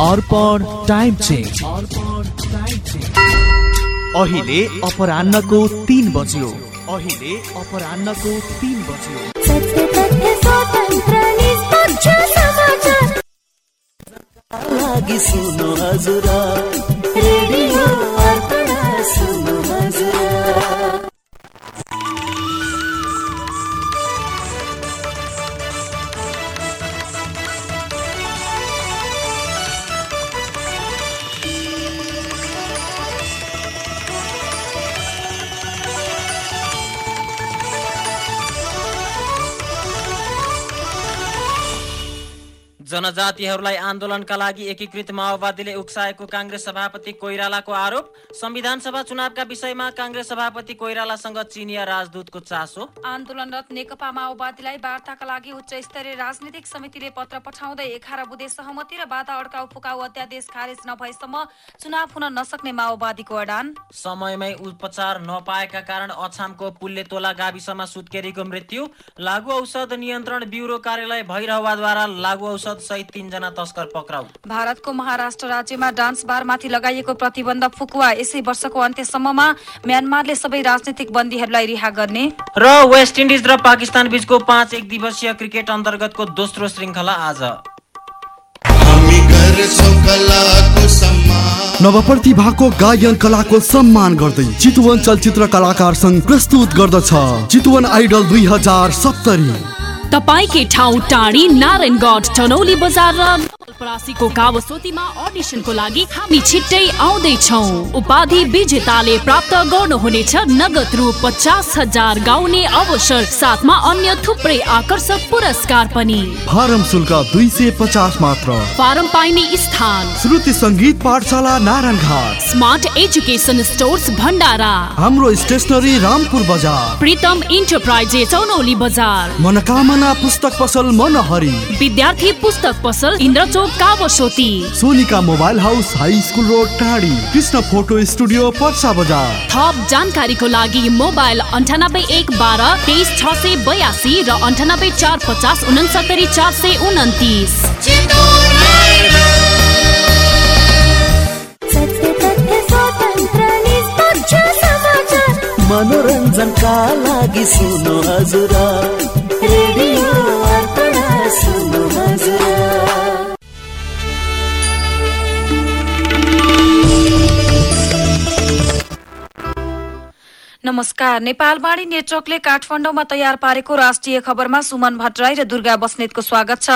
अर्पण time check अहिले अपरान्नको तिन बज्यो। अहिले अपरान्नको तिन बज्यो। लागि सुन्नु हजुर। रेडियो अर्पण सुन्नु जनजातिहरूलाई आन्दोलनका लागि एकीकृत माओवादीले उक्साएको काङ्ग्रेस सभापति कोइरालाको आरोप। संविधान सभा चुनावका विषयमा काङ्ग्रेस सभापति कोइरालासँग चिनिया राजदूतको चासो। आन्दोलनरत नेकपा माओवादीलाई वार्ताका लागि उच्च स्तरीय राजनीतिक समितिले पत्र पठाउँदै एघार बुधे सहमति र बाधा अड्काउ फुकाउ अध्यादेश खारेज नभएसम्म चुनाव हुन नसक्ने माओवादीको अडान। समयमै उपचार नपाएका कारण अछामको पुल्लेतोला गाविसमा सुत्केरीको मृत्यु। लागु औषध नियन्त्रण ब्युरो कार्यालय भैरहवाद्वारा लागु औषध सहित तीनजना तस्कर पक्राउ। भारतको महाराष्ट्र राज्यमा डान्स बारमाथि लगाइएको प्रतिबन्ध फुकुवा यसै वर्षको अन्त्यसम्ममा म्यानमारले सबै राजनीतिक बन्दीहरूलाई रिहा गर्ने। र वेस्ट इन्डिज र पाकिस्तान बीचको पाँच एक दिवसीय क्रिकेट अन्तर्गतको दोस्रो श्रृङ्खला आज। नवप्रतिभाको गायन कलाको सम्मान गर्दै चितवन चलचित्र कलाकार संघ प्रस्तुत गर्दछ। चितवन आइडल दुई हजार सत्तरी। तपाईँकै ठाउँ टाढी नारायणगढ टनौली बजार र नवलपरासीको कावसोतीमा अडिसनको लागि हामी छिट्टै आउँदैछौ। उपाधि विजेताले प्राप्त गर्नुहुनेछ नगद रु पचास हजार गाउने अवसर साथमा अन्य थुप्रै आकर्षक पुरस्कार पनि। फारम शुल्क दुई सय पचास मात्र। फारम पाइने स्थान। Shruti Sangeet Pathshala Narayanghat. Smart education stores Bhandara. हाम्रो स्टेसनरी रामपुर बजार। प्रितम इन्टरप्राइजेस चौनौली बजार। मनोकामना पुस्तक पसल मनहरी। विद्यार्थी पुस्तक पसल Indrachowk Kawasoti Sonika mobile house high school road Tadhi. Krishna photo studio Parsa बजार। थप जानकारीको लागि मोबाइल अन्ठानब्बे एक बाह्र तेइस छ सय बयासी र अन्ठानब्बे चार पचास उनसत्तरी चार सय उन्तिस मनोरञ्जनका लागि सुन्नु हजुर। नमस्कार। नेपालवाणी नेटवर्कले काठमाडौँमा तयार पारेको राष्ट्रिय खबरमा सुमन भट्टराई र दुर्गा बस्नेतको स्वागत छ।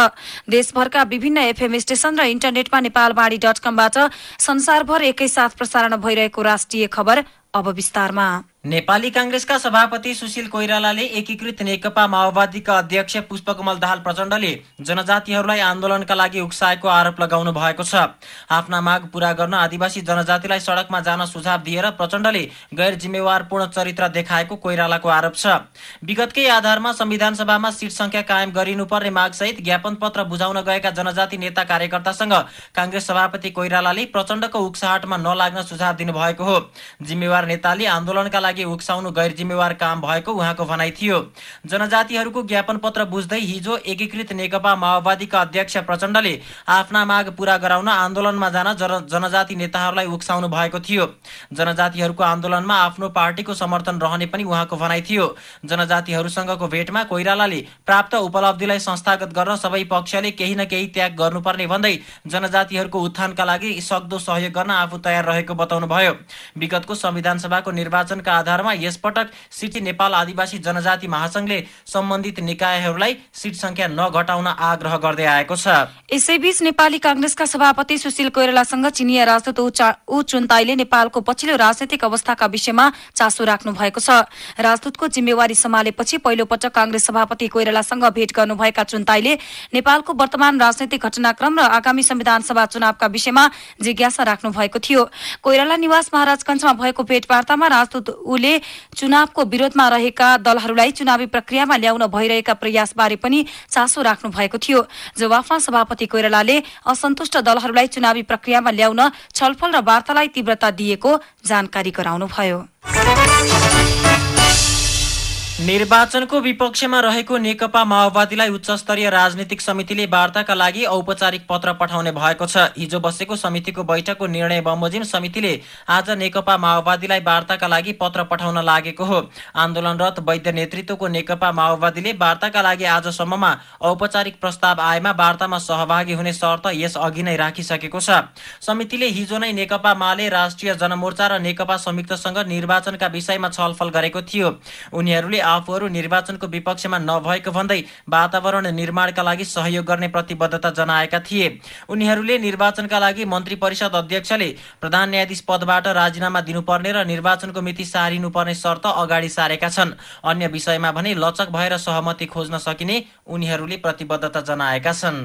देशभरका विभिन्न एफएम स्टेशन र इन्टरनेटमा नेपालवाणी डट कमबाट संसारभर एकैसाथ प्रसारण भइरहेको राष्ट्रिय खबर अब विस्तारमा। नेपाली काङ्ग्रेसका सभापति सुशील कोइरालाले एकीकृत नेकपा माओवादीका अध्यक्ष पुष्पकमल दाहाल प्रचण्डले जनजातिहरूलाई आन्दोलनका लागि उक्साएको आरोप लगाउनु भएको छ। आफ्ना माग पूरा गर्न आदिवासी जनजातिलाई सडकमा जान सुझाव दिएर प्रचण्डले गैर जिम्मेवारपूर्ण चरित्र देखाएको कोइरालाको आरोप छ। विगतकै आधारमा संविधान सभामा सिट संख्या कायम गरिनुपर्ने मागसहित ज्ञापन पत्र बुझाउन गएका जनजाति नेता कार्यकर्तासँग काङ्ग्रेस सभापति कोइरालाले प्रचण्डको उक्साहटमा नलाग्न सुझाव दिनुभएको हो। जिम्मेवार नेताले आन्दोलनका लागि उक्साउनु गैर जिम्मेवार काम भएको उहाँको भनाइ थियो। जनजातिहरूको ज्ञापन पत्र बुझ्दै हिजो एकीकृत नेकपा माओवादीका अध्यक्ष प्रचण्डले आफ्ना माग पूरा गराउन आन्दोलनमा जान जन- जनजाति नेताहरूलाई उक्साउनु भएको थियो। जनजातिहरूको आन्दोलनमा आफ्नो पार्टीको समर्थन रहने पनि उहाँको भनाइ थियो। जनजातिहरूसँगको भेटमा कोइरालाले प्राप्त उपलब्धिलाई संस्थागत गर्न सबै पक्षले केही न केही त्याग गर्नुपर्ने भन्दै जनजातिहरूको उत्थानका लागि सक्दो सहयोग गर्न आफू तयार रहेको बताउनुभयो। विगतको संविधान सभाको निर्वाचनका आधारमा यसपटक सिटी नेपाल आदिवासी जनजाति महासंघले सम्बन्धित निकायहरूलाई सिट संख्या नघटाउन आग्रह गर्दै आएको छ। यसैबीच नेपाली काङ्ग्रेसका सभापति सुशील कोइरालासँग चिनिया राजदूत उ चुन्ताईले नेपालको पछिल्लो राजनैतिक अवस्थाका विषयमा चासो राख्नु भएको छ। राजदूतको जिम्मेवारी सम्हालेपछि पहिलो पटक काङ्ग्रेस सभापति कोइरालासँग भेट गर्नुभएका चुन्ताईले नेपालको वर्तमान राजनैतिक घटनाक्रम र आगामी संविधान सभा चुनावका विषयमा जिज्ञासा राख्नु भएको थियो। कोइराला निवास महाराजगंजमा भएको भेटवार्तामा राजदूत उले चुनावको विरोधमा रहेका दलहरूलाई चुनावी प्रक्रियामा ल्याउन भइरहेका प्रयासबारे पनि चासो राख्नु भएको थियो। जवाफमा सभापति कोइरालाले असन्तुष्ट दलहरूलाई चुनावी प्रक्रियामा ल्याउन छलफल र वार्तालाई तीव्रता दिएको जानकारी गराउनुभयो। निर्वाचनको विपक्षमा रहेको नेकपा माओवादीलाई उच्चस्तरीय राजनीतिक समितिले वार्ताका लागि औपचारिक पत्र पठाउने भएको छ। हिजो बसेको समितिको बैठकको निर्णय बमोजिम समितिले आज नेकपा माओवादीलाई वार्ताका लागि पत्र पठाउन लागेको हो। आन्दोलनरत वैद्य नेतृत्वको नेकपा माओवादीले वार्ताका लागि आजसम्ममा औपचारिक प्रस्ताव आएमा वार्तामा सहभागी हुने शर्त यस अघि नै राखिसकेको छ। समितिले हिजो नै नेकपा माले राष्ट्रिय जनमोर्चा र नेकपा संयुक्तसँग निर्वाचनका विषयमा छलफल गरेको थियो। उनीहरूले आफूहरू निर्वाचनको विपक्षमा नभएको भन्दै वातावरण निर्माणका लागि सहयोग गर्ने प्रतिबद्धता जनाएका थिए। उनीहरूले निर्वाचनका लागि मन्त्री परिषद अध्यक्षले प्रधान न्यायाधीश पदबाट राजीनामा दिनुपर्ने र निर्वाचनको मिति सारिनुपर्ने शर्त अगाडि सारेका छन्। अन्य विषयमा भने लचक भएर सहमति खोज्न सकिने उनीहरूले प्रतिबद्धता जनाएका छन्।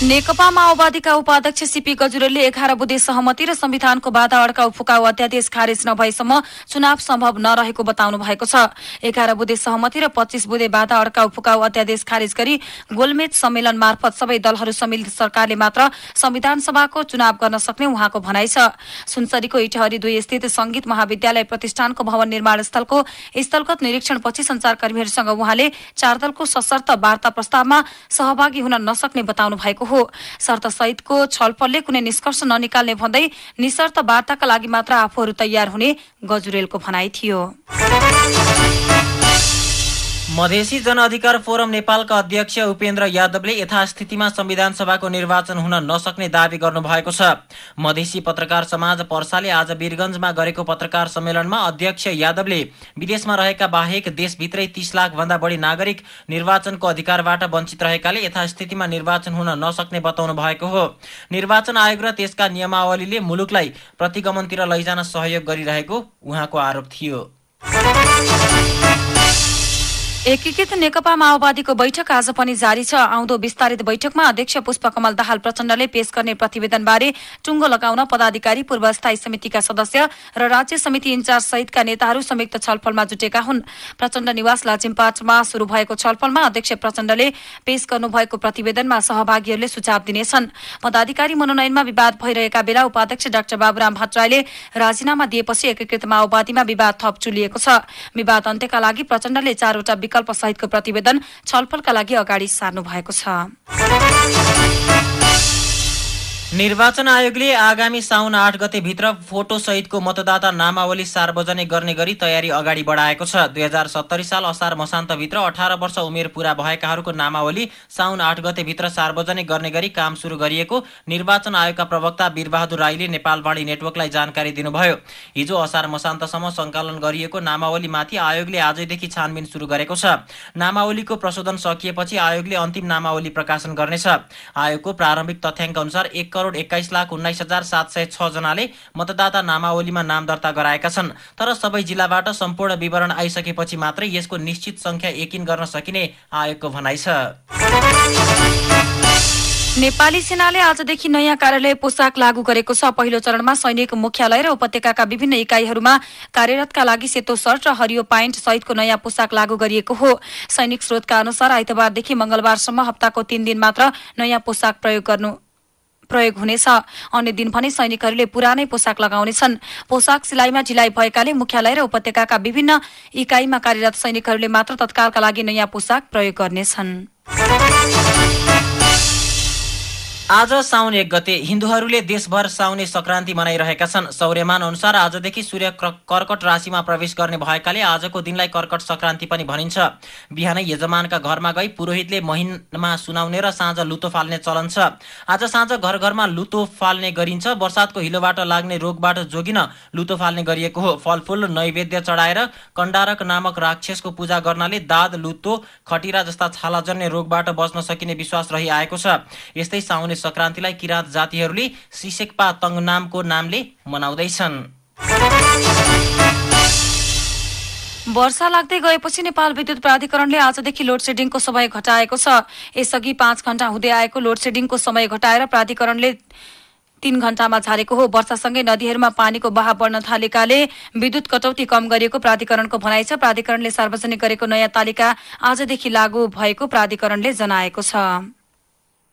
नेकपा माओवादीका उपाध्यक्ष सीपी गजुरेलले एघार बुधे सहमति र संविधानको बाधा अड्काउ फुकाउ अध्यादेश खारेज नभएसम्म चुनाव सम्भव नरहेको बताउनु भएको छ। एघार बुधे सहमति र पच्चीस बुधे बाधा अड्काउ फुकाउ अध्यादेश खारेज गरी गोलमेज सम्मेलन मार्फत सबै दलहरू सम्मिलित सरकारले मात्र संविधान सभाको चुनाव गर्न सक्ने उहाँको भनाइ छ। सुनसरीको इटहरी दुई स्थित संगीत महाविद्यालय प्रतिष्ठानको भवन निर्माण स्थलको स्थलगत निरीक्षणपछि संचारकर्मीहरूसँग उहाँले चार दलको सशर्त वार्ता प्रस्तावमा सहभागी हुन नसक्ने बताउनु भएको हो। शर्त सहितको छलफलले कुनै निष्कर्ष ननिकाल्ने भन्दै निशर्त वार्ताका लागि मात्र आफूहरू तयार हुने गजुरेलको भनाइ थियो। मधेसी जनअधिकार फोरम नेपालका अध्यक्ष उपेन्द्र यादवले यथास्थितिमा संविधान सभाको निर्वाचन हुन नसक्ने दावी गर्नुभएको छ। मधेसी पत्रकार समाज पर्साले आज वीरगञ्जमा गरेको पत्रकार सम्मेलनमा अध्यक्ष यादवले विदेशमा रहेका बाहेक देशभित्रै तीस लाख भन्दा बढी नागरिक निर्वाचनको अधिकारबाट वञ्चित रहेकाले यथास्थितिमा निर्वाचन हुन नसक्ने बताउनु भएको हो। निर्वाचन आयोग र त्यसका नियमावलीले मुलुकलाई प्रतिगमनतिर लैजान सहयोग गरिरहेको उहाँको आरोप थियो। एकीकृत नेकपा माओवादीको बैठक आज पनि जारी छ। आउँदो विस्तारित बैठकमा अध्यक्ष पुष्पकमल दाहाल प्रचण्डले पेश गर्ने प्रतिवेदनबारे टुङ्गो लगाउन पदाधिकारी पूर्व स्थायी समितिका सदस्य र राज्य समिति इन्चार्ज सहितका नेताहरू संयुक्त छलफलमा जुटेका हुन्। प्रचण्ड निवास लाजिमपाटमा शुरू भएको छलफलमा अध्यक्ष प्रचण्डले पेश गर्नुभएको प्रतिवेदनमा सहभागीहरूले सुझाव दिनेछन्। पदाधिकारी मनोनयनमा विवाद भइरहेका बेला उपाध्यक्ष डाक्टर बाबुराम भट्टराईले राजीनामा दिएपछि एकीकृत माओवादीमा विवाद थप चुलिएको छ। विवाद अन्त्यका लागि प्रचण्डले चारवटा विकल्प सहितको प्रतिवेदन छलफलका लागि अगाडि सार्नु भएको छ। निर्वाचन आयोगले आगामी साउन आठ गते भित्र फोटो सहितको मतदाता नामावली सार्वजनिक गर्ने गरी तयारी अगाडि बढाएको छ। दुई हजार सत्तरी साल असार मसान्तभित्र अठार वर्ष उमेर पूरा भएकाहरूको नामावली साउन आठ गते भित्र सार्वजनिक गर्ने गरी काम सुरु गरिएको निर्वाचन आयोगका प्रवक्ता वीरबहादुर राईले नेपालवाणी नेटवर्कलाई जानकारी दिनुभयो। हिजो असार मसान्तसम्म सङ्कलन गरिएको नामावलीमाथि आयोगले आजैदेखि छानबिन सुरु गरेको छ। नामावलीको प्रशोधन सकिएपछि आयोगले अन्तिम नामावली प्रकाशन गर्नेछ। आयोगको प्रारम्भिक तथ्याङ्क अनुसार एक करोड एक्काइस लाख उन्नाइस हजार सात सय छ जनाले मतदाता नामावलीमा नाम दर्ता गराएका छन्। तर सबै जिल्लाबाट सम्पूर्ण विवरण आइसकेपछि मात्रै यसको निश्चित संख्या यकिन गर्न सकिने आयोगको भनाइ छ। नेपाली सेनाले आजदेखि नयाँ कार्यालय पोसाक लागू गरेको छ। पहिलो चरणमा सैनिक मुख्यालय र उपत्यकाका विभिन्न इकाइहरूमा कार्यरतका लागि सेतो सर्ट र हरियो प्यान्ट सहितको नयाँ पोसाक लागू गरिएको हो। सैनिक स्रोतका अनुसार आइतबारदेखि मंगलबारसम्म हप्ताको तीन दिन मात्र नयाँ पोसाक प्रयोग गर्नु प्रयोग हुनेछ। अन्य दिन भने सैनिकहरूले पुरानै पोसाक लगाउनेछन्। पोसाक सिलाइमा ढिलाइ भएकाले मुख्यालय र उपत्यकाका विभिन्न इकाइमा कार्यरत सैनिकहरूले मात्र तत्कालका लागि नयाँ पोसाक प्रयोग गर्नेछन्। आज साउन एक गते हिन्दूहरूले देशभर साउने संक्रान्ति मनाइरहेका छन्। सौर्यमान अनुसार आजदेखि सूर्य कर्कट राशिमा प्रवेश गर्ने भएकाले आजको दिनलाई कर्कट संक्रान्ति पनि भनिन्छ। बिहानै यजमानका घरमा गई पुरोहितले महिनमा सुनाउने र साँझ लुतो फाल्ने चलन छ। आज साँझ घर घरमा लुतो फाल्ने गरिन्छ। बर्सातको हिलोबाट लाग्ने रोगबाट जोगिन लुतो फाल्ने गरिएको हो। फलफूल नैवेद्य चढाएर कण्डारक नामक राक्षसको पूजा गर्नाले दाद लुतो खटिरा जस्ता छालाजन्य रोगबाट बच्न सकिने विश्वास रहिआएको छ। यस्तै साउने संक्रान्तिलाई किराँत जातिहरूले सिसेक्पा तङ नामको नामले मनाउँदैछन्। वर्षा लाग्दै गएपछि नेपाल विद्युत प्राधिकरणले आजदेखि लोड सेडिङको समय घटाएको छ। यसअघि पाँच घण्टा हुँदै आएको लोड सेडिङको समय घटाएर प्राधिकरणले तीन घण्टामा झारेको हो। वर्षासँगै नदीहरूमा पानीको बहाव बढ्न थालेकाले विद्युत कटौती कम गरिएको प्राधिकरणको भनाइ छ। प्राधिकरणले सार्वजनिक गरेको नयाँ तालिका आजदेखि लागू भएको प्राधिकरणले जनाएको छ।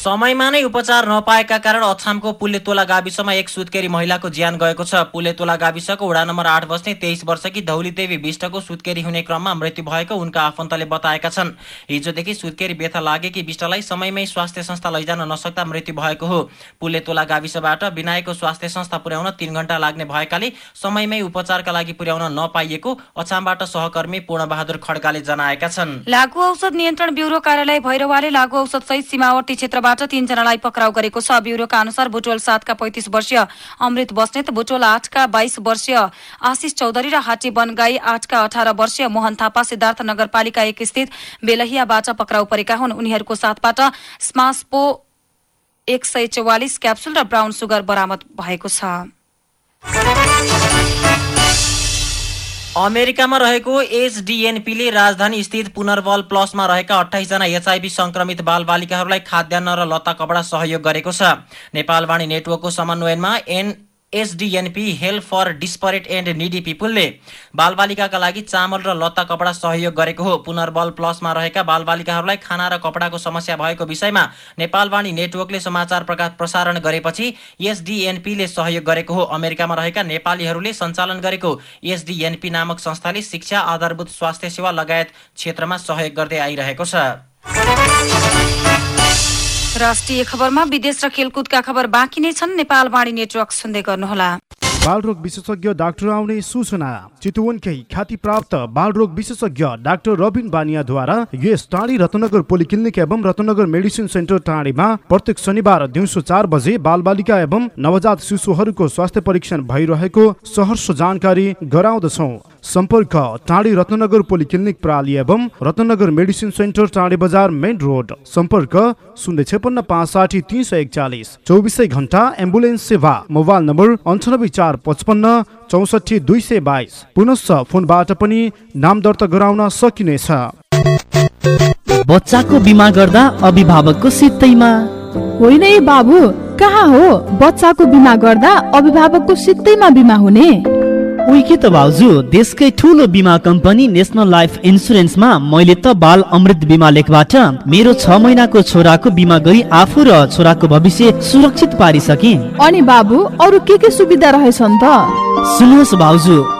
समयमा नै उपचार नपाएका कारण अछामको पुल्लेतोला गाविसमा एक सुत्केरी महिलाको ज्यान गएको छ। पुल्लेतोला गाविसको वडा नम्बर आठ बस्ने तेइस वर्षकी धौली देवी विष्टको सुत्केरी हुने क्रममा मृत्यु भएको उनका आफन्तले बताएका छन्। हिजोदेखि सुत्केरी व्यथा लागेकी विष्टलाई समयमै स्वास्थ्य संस्था लैजान नसक्दा मृत्यु भएको हो। पुल्लेतोला गाविसबाट बिनाएको स्वास्थ्य संस्था पुर्याउन तीन घण्टा लाग्ने भएकाले समयमै उपचारका लागि पुर्याउन नपाइएको अछामबाट सहकर्मी पूर्णबहादुर खड्गाले जनाएका छन्। लागु औषध नियन्त्रण ब्युरो कार्यालय भैरवाले लागु औषध सहित सीमावर्ती क्षेत्रबाट तीनजनालाई पक्राउ गरेको छ। ब्युरोका अनुसार बुटोल सातका पैंतिस वर्षीय अमृत बस्नेत बुटोल आठका बाइस वर्षीय आशिष चौधरी र हाटी बनगाई आठका अठार वर्षीय मोहन थापा सिद्धार्थ नगरपालिका एक स्थित बेलहियाबाट पक्राउ परेका हुन्। उनीहरूको साथबाट स्मासपो एक सय चौवालिस क्याप्सुल र ब्राउन सुगर बरामद भएको छ। अमेरिकामा रहेको एचडिएनपीले राजधानी स्थित पुनर्बल प्लसमा रहेका अठाइसजना एचआइभी संक्रमित बालबालिकाहरूलाई खाद्यान्न र लत्ता कपडा सहयोग गरेको छ। नेपालवाणी नेटवर्कको समन्वयनमा N SDNP help for desperate and needy पिपुलले बालबालिकाका लागि चामल र लत्ता कपडा सहयोग गरेको हो। पुनर्बल प्लसमा रहेका बालबालिकाहरूलाई खाना र कपडाको समस्या भएको विषयमा नेपालवाणी नेटवर्कले समाचार प्रकाश प्रसारण गरेपछि एसडिएनपीले सहयोग गरेको हो। अमेरिकामा रहेका नेपालीहरूले सञ्चालन गरेको एसडिएनपी नामक संस्थाले शिक्षा आधारभूत स्वास्थ्य सेवा लगायत क्षेत्रमा सहयोग गर्दै आइरहेको छ। राष्ट्रिय खबरमा विदेश र खेलकुदका खबर बाँकी नै छन्। नेपाल वाणी नेटवर्क सुन्दै गर्नुहोला। बालरोग विशेषज्ञ डाक्टर आउने सूचना। चितवनकै ख्याति प्राप्त बालरोग विशेषज्ञ डाक्टर रबिन बानियाद्वारा यस टाढी रत्नगर पोलिक्लिनिक एवं रत्नगर मेडिसिन सेन्टर टाढीमा प्रत्येक शनिबार दिउँसो चार बजे बालबालिका एवं नवजात शिशुहरूको स्वास्थ्य परीक्षण भइरहेको सहर्ष जानकारी गराउँदछौ। सम्पर्क टाढी रत्नगर पोलिक्लिनिक प्राली एवं रत्नगर मेडिसिन सेन्टर टाढी बजार मेन रोड। सम्पर्क शून्य छेपन्न पाँच साठी तिन सय एकचालिस। चौबिसै घन्टा एम्बुलेन्स सेवा। मोबाइल नम्बर अन्ठानब्बे चार पचपन्न चौसठी दुई सय बाइस। पुनश्च फोनबाट पनि नाम दर्ता गराउन सकिनेछ। बच्चाको बिमा गर्दा अभिभावकको सित्तैमा होइन है बाबु कहाँ हो? बच्चाको बिमा गर्दा अभिभावकको सित्तैमा बिमा हुने। उही के त भाउजू देशकै ठुलो बिमा कम्पनी नेसनल लाइफ इन्सुरेन्समा मैले त बाल अमृत बिमा लेखबाट मेरो छ महिनाको छोराको बिमा गरी आफू र छोराको भविष्य सुरक्षित पारिसके। अनि बाबु अरू के के सुविधा रहेछन् त? सुन्नुहोस् भाउजू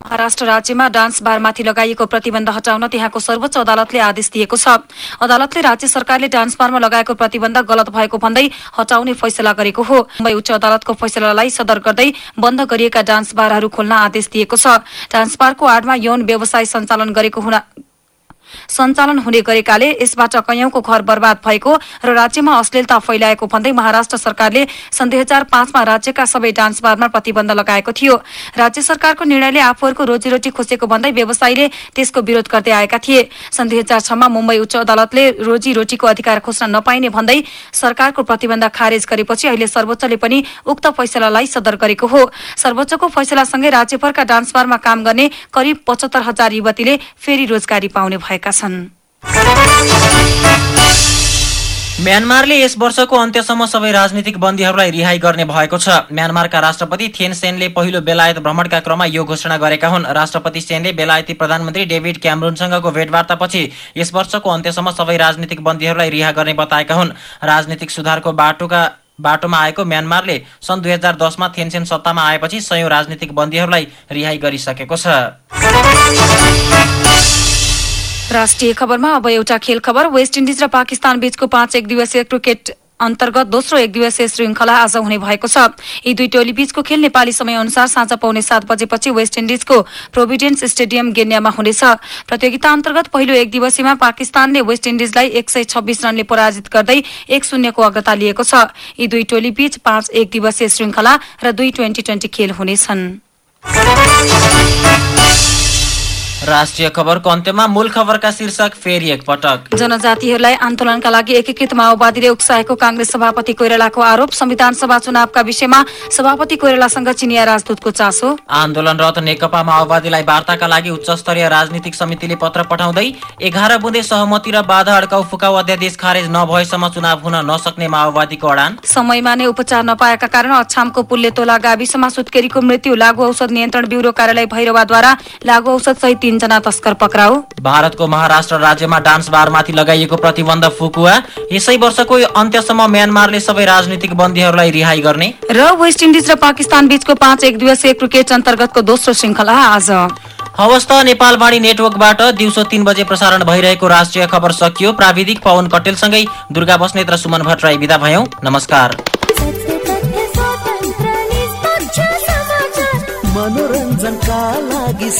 महाराष्ट्र राज्यमा डान्स बारमाथि लगाइएको प्रतिबन्ध हटाउन त्यहाँको सर्वोच्च अदालतले आदेश दिएको छ। अदालतले राज्य सरकारले डान्स बारमा लगाएको प्रतिबन्ध गलत भएको भन्दै हटाउने फैसला गरेको हो। मुम्बई उच्च अदालतको फैसलालाई सदर गर्दै बन्द गरिएका डान्स बारहरू खोल्न आदेश दिएको छ। डान्स बारको आडमा यौन व्यवसाय सञ्चालन गरेको हुन सञ्चालन हुने गरेकाले यसबाट कैयौंको घर बर्बाद भएको र राज्यमा अश्लीलता फैलाएको भन्दै महाराष्ट्र सरकारले सन् दुई हजार पाँचमा राज्यका सबै डान्स बारमा प्रतिबन्ध लगाएको थियो। राज्य सरकारको निर्णयले आफूहरूको रोजीरोटी खोसेको भन्दै व्यवसायीले त्यसको विरोध गर्दै आएका थिए। सन् दुई हजार छमा मुम्बई उच्च अदालतले रोजीरोटीको अधिकार खोज्न नपाइने भन्दै सरकारको प्रतिबन्ध खारेज गरेपछि अहिले सर्वोच्चले पनि उक्त फैसलालाई सदर गरेको हो। सर्वोच्चको फैसलासँगै राज्यभरका डान्स बारमा काम गर्ने करिब पचहत्तर हजार युवतीले फेरि रोजगारी पाउने भएका छन् म्यानमारले यस वर्षको अन्त्यसम्म सबै राजनीतिक बन्दीहरूलाई रिहाई गर्ने भएको छ। म्यानमारका राष्ट्रपति थेन सेनले पहिलो बेलायत भ्रमणका क्रममा यो घोषणा गरेका हुन्। राष्ट्रपति सेनले बेलायती प्रधानमन्त्री डेभिड क्यामरुनसँगको भेटवार्तापछि यस वर्षको अन्त्यसम्म सबै राजनीतिक बन्दीहरूलाई रिहा गर्ने बताएका हुन्। राजनीतिक सुधारको बाटोका बाटोमा आएको म्यानमारले सन् दुई हजार दसमा थेनसेन सत्तामा आएपछि सयौं राजनीतिक बन्दीहरूलाई रिहाई गरिसकेको छ। राष्ट्रिय खबरमा अब एउटा खेल खबर। वेस्ट इन्डिज र पाकिस्तान बीचको पाँच एक दिवसीय क्रिकेट अन्तर्गत दोस्रो एक दिवसीय श्रृङ्खला आज हुने भएको छ। यी दुई टोली बीचको खेल नेपाली समय अनुसार साँझ पाउने सात बजेपछि वेस्ट इन्डिजको प्रोभिडेन्स स्टेडियम गेन्यामा हुनेछ। प्रतियोगिता अन्तर्गत पहिलो एक दिवसीयमा पाकिस्तानले वेस्ट इन्डिजलाई एक सय छब्बीस रनले पराजित गर्दै एक शून्यको अग्रता लिएको छ। यी दुई टोली बीच पाँच एक दिवसीय श्रृङ्खला र दुई ट्वेन्टी ट्वेन्टी खेल हुनेछन्। राष्ट्रिय खबरको अन्त्यमा मूल खबरका शीर्षक फेरि एकपटक। जनजातिहरूलाई आन्दोलनका लागि एकीकृत माओवादीले उक्साएको कांग्रेस सभापति कोइरालाको आरोप। संविधान सभा चुनावका विषयमा सभापति कोइरालासँग चिनिया राजदूतको चासो। आन्दोलनरत नेकपा माओवादीलाई वार्ताका लागि उच्च स्तरीय राजनीतिक समितिले पत्र पठाउँदै एघार बुँदे सहमति र बाधा अड्काउ फुकाउ अध्यादेश खारेज नभएसम्म चुनाव हुन नसक्ने माओवादीको अडान। समयमा नै उपचार नपाएका कारण अछामको पुल्लेतोला गाविसमा सुत्केरीको मृत्यु। लागू औषध नियन्त्रण ब्युरो कार्यालय भैरवाद्वारा लागू औषध सहित तीनजना तस्कर पक्राउ भारतको महाराष्ट्र राज्यमा डान्स बारमाथि लगाइएको प्रतिबन्ध फुकुवा यसै वर्षको अन्त्यसम्म म्यानमारले सबै राजनीतिक बन्दीहरूलाई रिहाई गर्ने र वेस्ट इन्डिज र पाकिस्तान बीचको पाँच एक दिवसीय क्रिकेट अन्तर्गतको दोस्रो श्रृङ्खला आज हवस् त नेपालवाणी नेटवर्कबाट दिउँसो तीन बजे प्रसारण भइरहेको राष्ट्रिय खबर सकियो प्राविधिक पवन कटेलसँगै दुर्गा बस्नेत र सुमन भट्टराई विदा भयौँ नमस्कार मनोरञ्जनका लागि